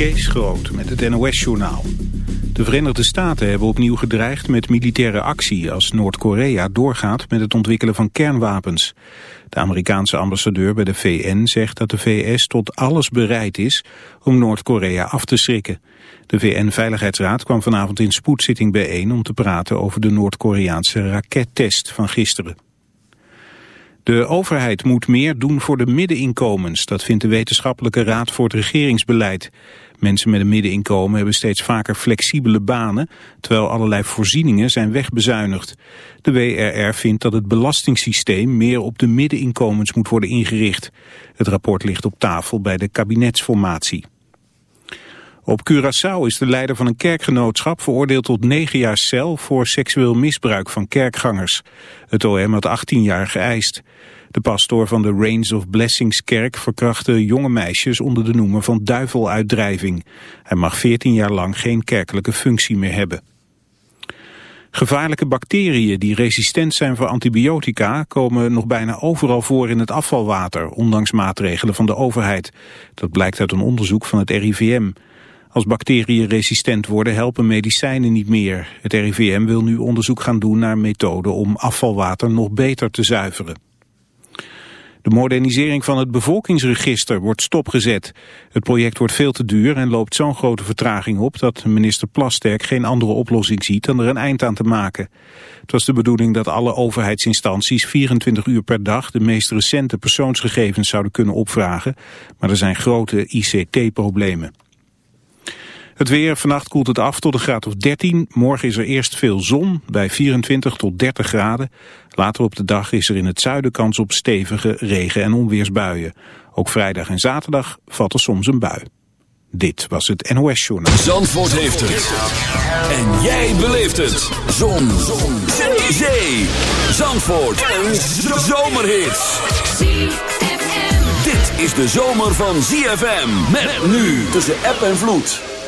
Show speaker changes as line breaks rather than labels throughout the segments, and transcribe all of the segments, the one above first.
Kees Groot met het NOS-journaal. De Verenigde Staten hebben opnieuw gedreigd met militaire actie... als Noord-Korea doorgaat met het ontwikkelen van kernwapens. De Amerikaanse ambassadeur bij de VN zegt dat de VS tot alles bereid is... om Noord-Korea af te schrikken. De VN-veiligheidsraad kwam vanavond in spoedzitting bijeen... om te praten over de Noord-Koreaanse rakettest van gisteren. De overheid moet meer doen voor de middeninkomens. Dat vindt de Wetenschappelijke Raad voor het Regeringsbeleid. Mensen met een middeninkomen hebben steeds vaker flexibele banen, terwijl allerlei voorzieningen zijn wegbezuinigd. De WRR vindt dat het belastingssysteem meer op de middeninkomens moet worden ingericht. Het rapport ligt op tafel bij de kabinetsformatie. Op Curaçao is de leider van een kerkgenootschap veroordeeld tot negen jaar cel voor seksueel misbruik van kerkgangers. Het OM had 18 jaar geëist. De pastoor van de Reigns of Blessings kerk verkrachtte jonge meisjes onder de noemer van duiveluitdrijving. Hij mag 14 jaar lang geen kerkelijke functie meer hebben. Gevaarlijke bacteriën die resistent zijn voor antibiotica komen nog bijna overal voor in het afvalwater, ondanks maatregelen van de overheid. Dat blijkt uit een onderzoek van het RIVM. Als bacteriën resistent worden helpen medicijnen niet meer. Het RIVM wil nu onderzoek gaan doen naar methoden om afvalwater nog beter te zuiveren. De modernisering van het bevolkingsregister wordt stopgezet. Het project wordt veel te duur en loopt zo'n grote vertraging op... dat minister Plasterk geen andere oplossing ziet dan er een eind aan te maken. Het was de bedoeling dat alle overheidsinstanties 24 uur per dag... de meest recente persoonsgegevens zouden kunnen opvragen... maar er zijn grote ICT-problemen. Het weer, vannacht koelt het af tot een graad of 13. Morgen is er eerst veel zon, bij 24 tot 30 graden. Later op de dag is er in het zuiden kans op stevige regen- en onweersbuien. Ook vrijdag en zaterdag valt er soms een bui. Dit was het NOS Journaal.
Zandvoort heeft het. En jij beleeft het. Zon. zon. Zee. Zandvoort. Een zomerhit. Dit is de zomer van ZFM. Met nu tussen app en vloed.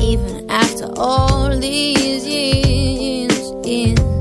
Even after all these years, years.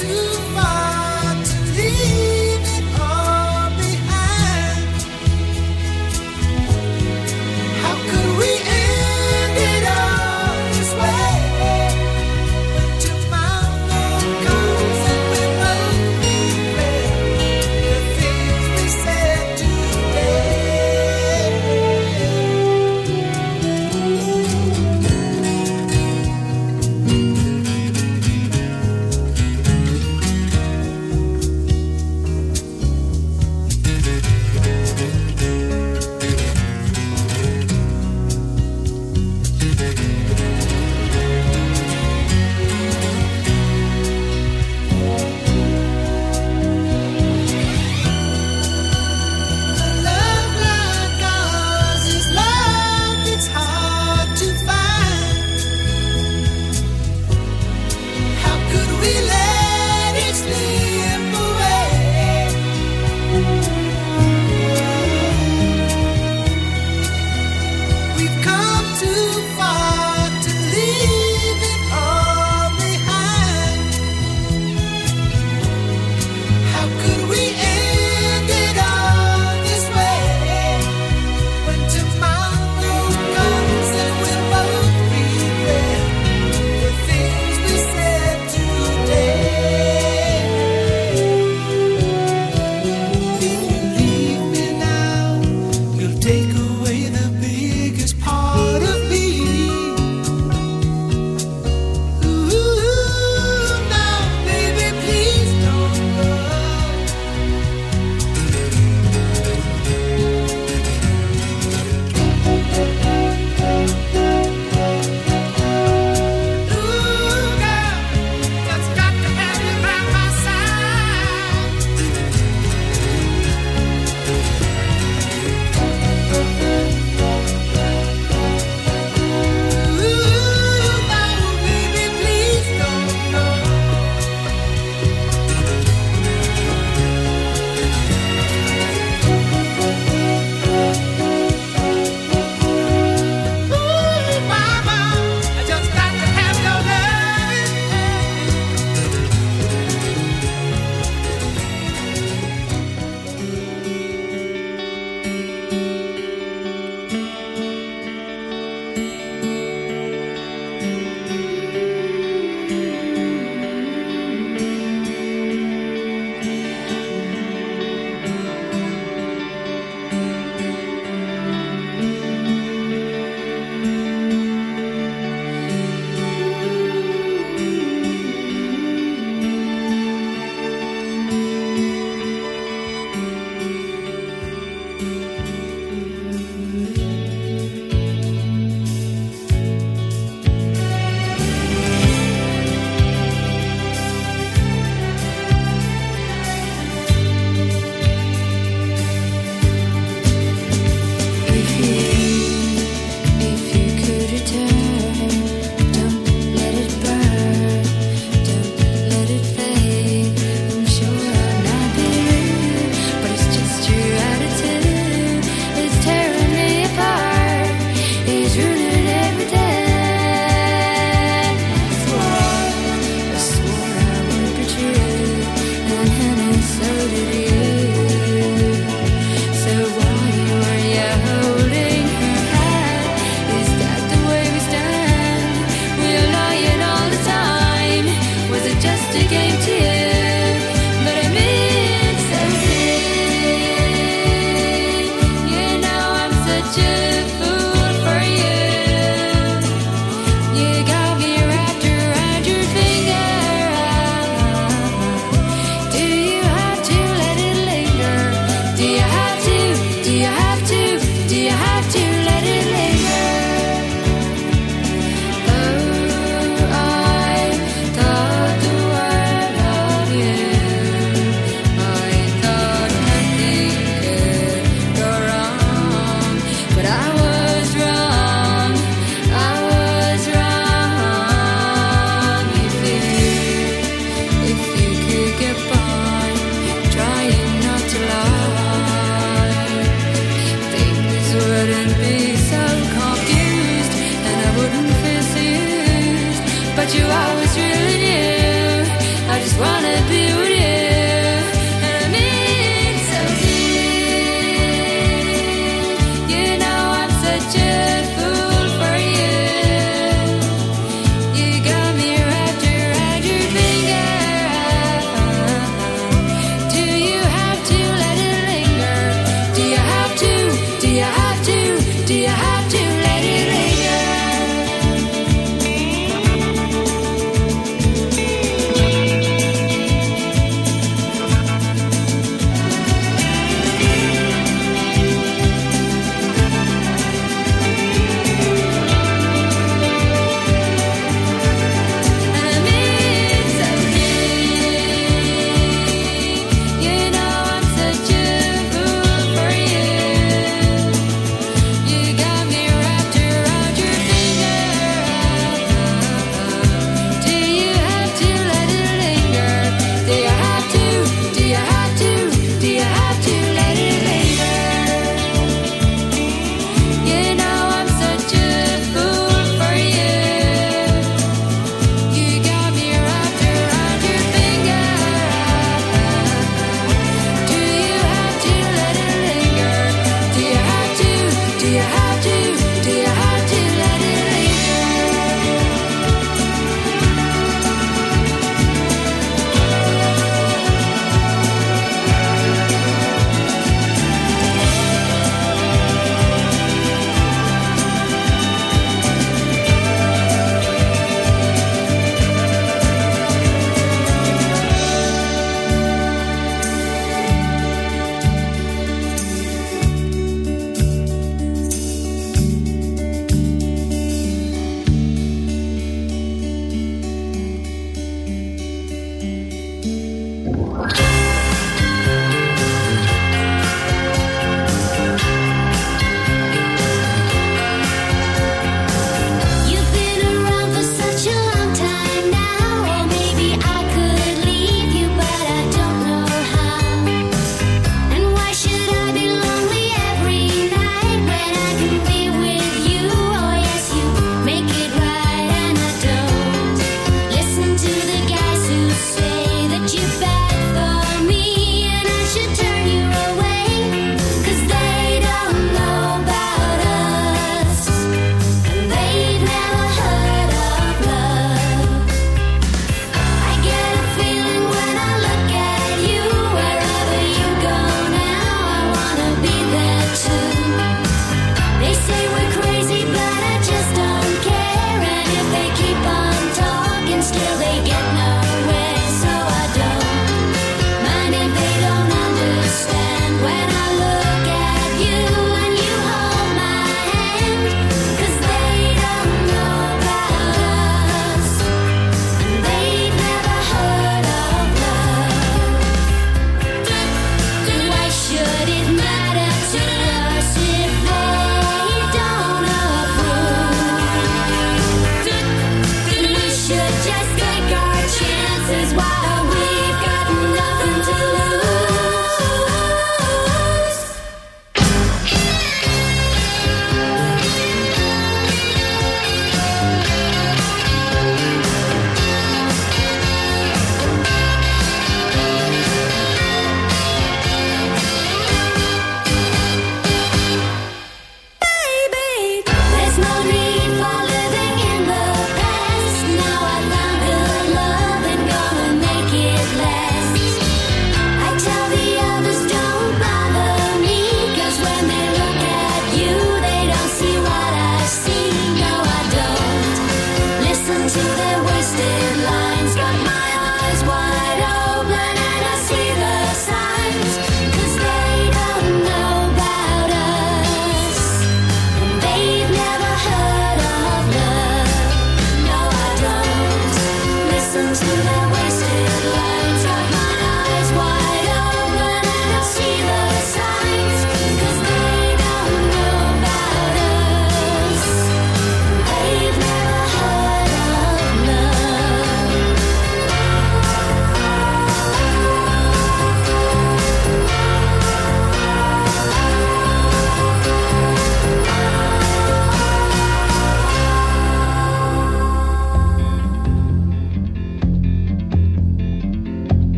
too far.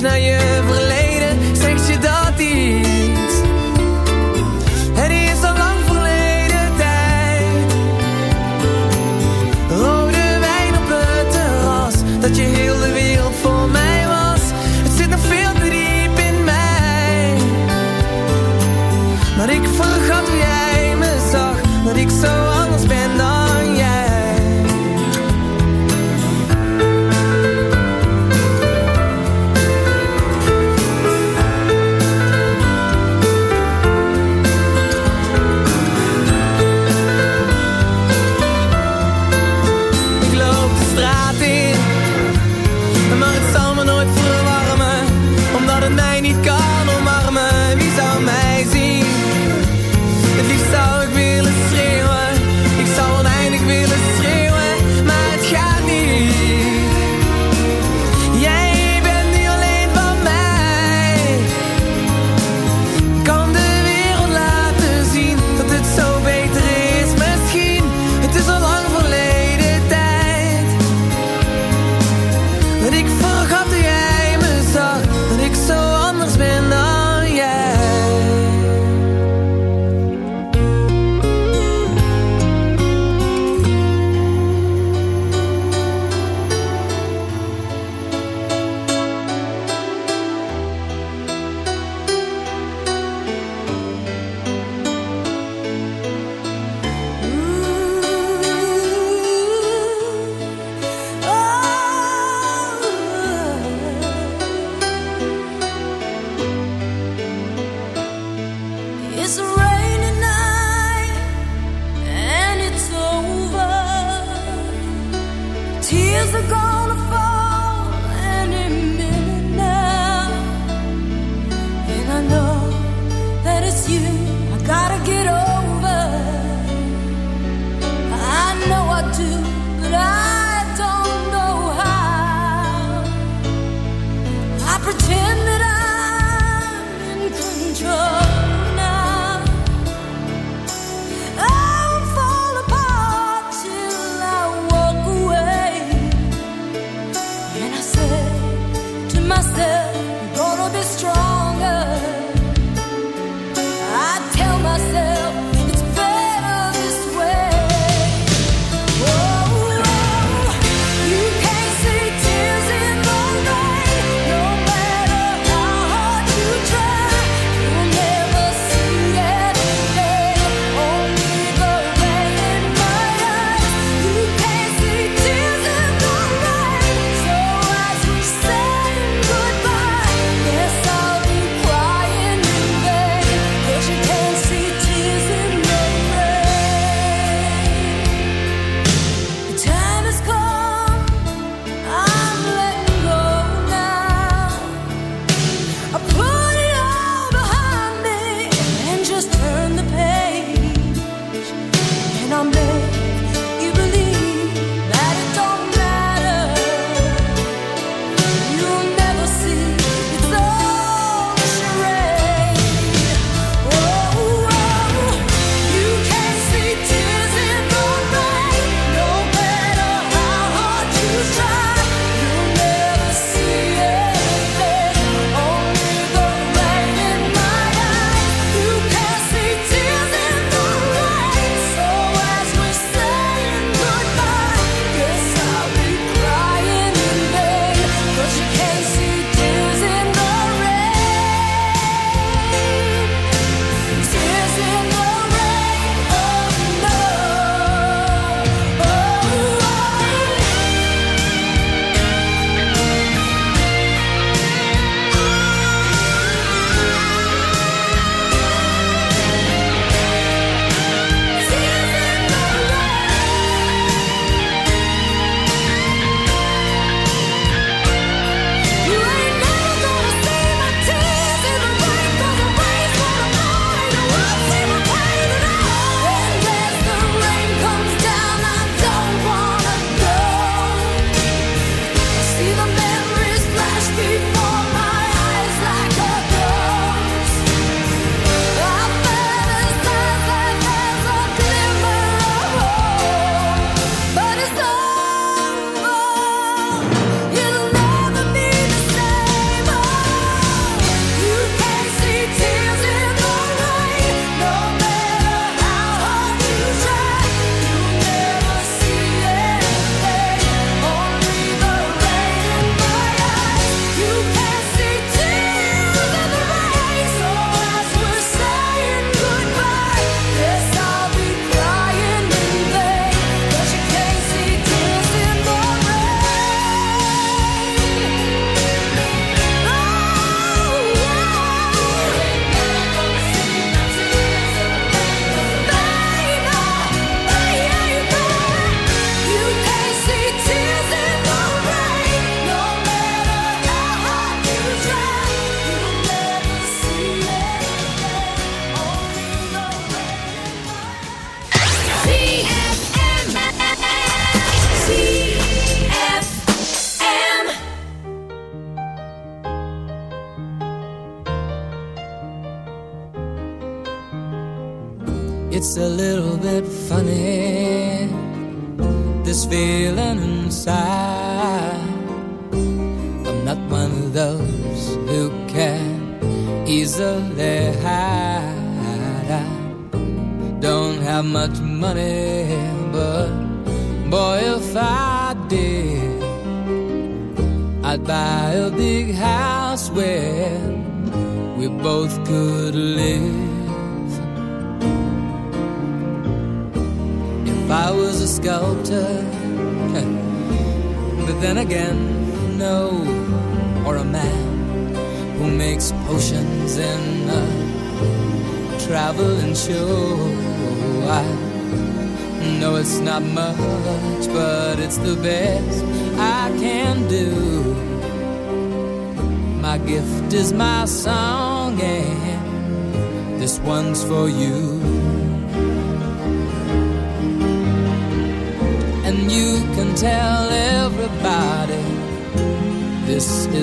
Can you. Best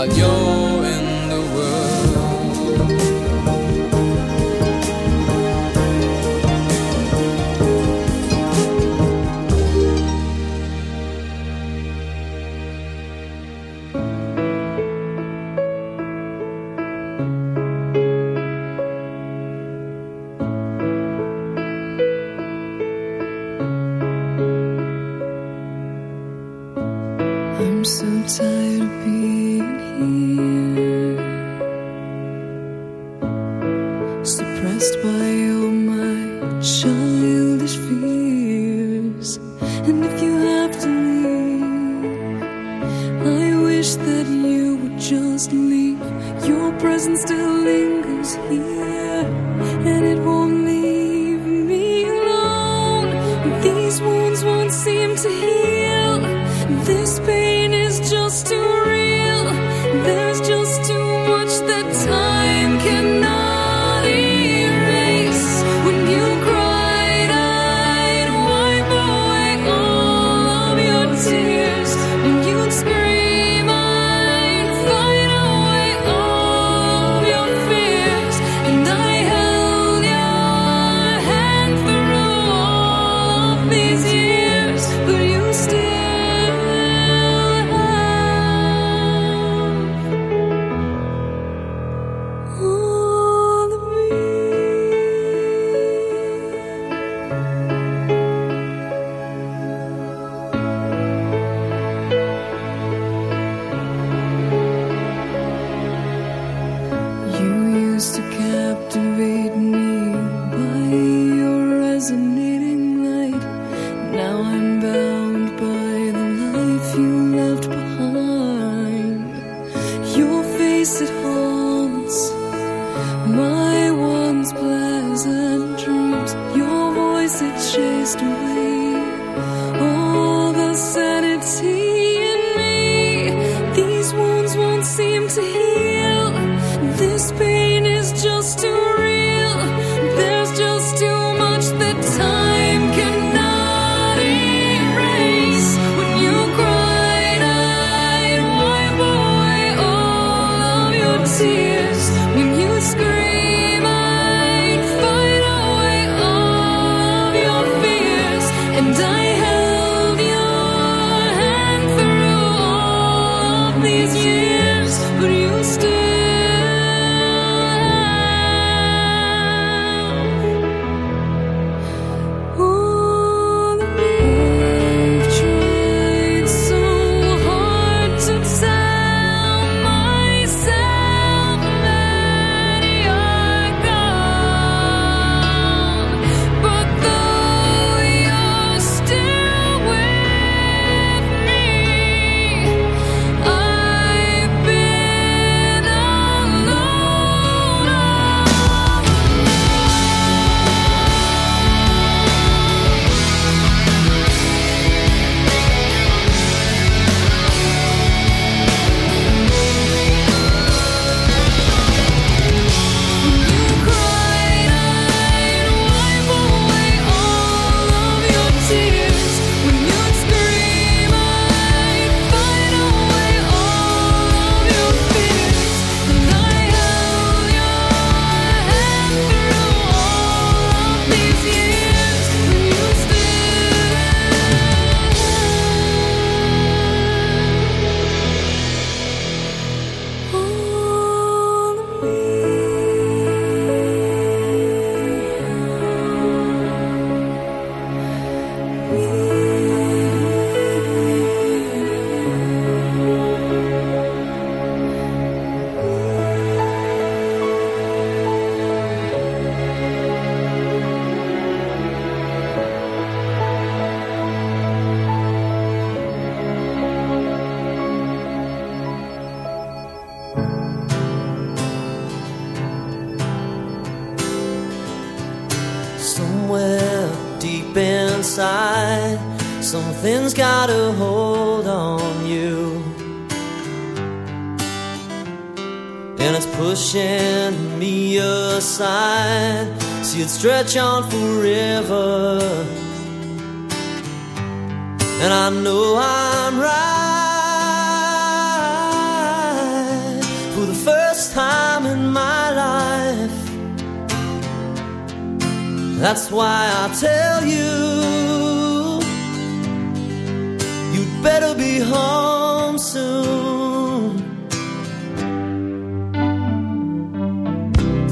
While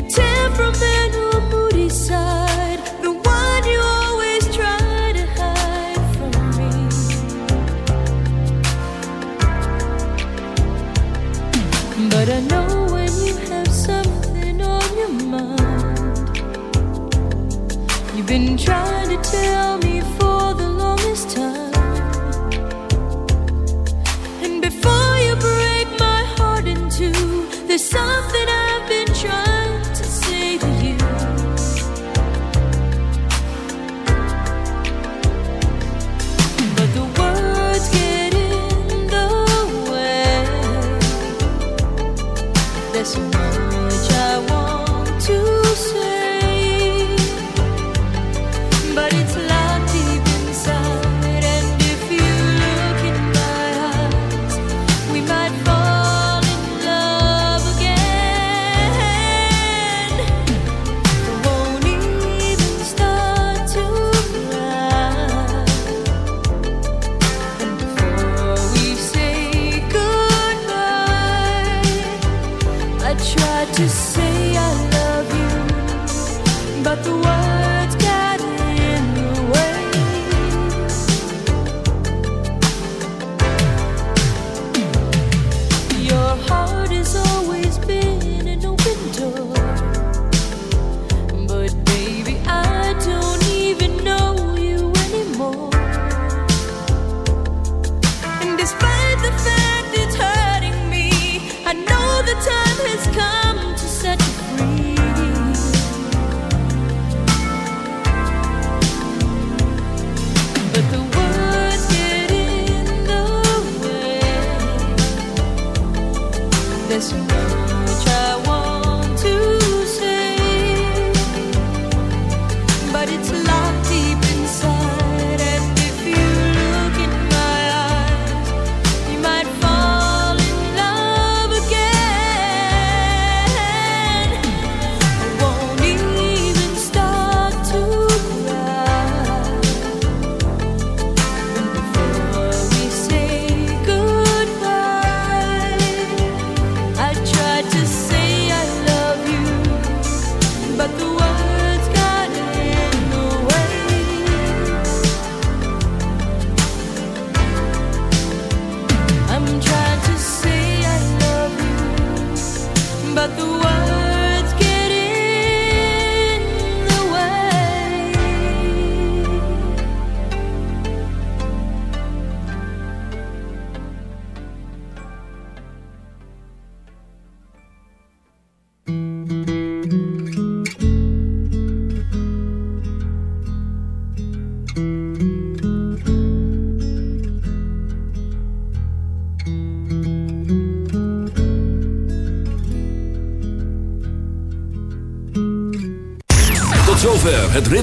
Het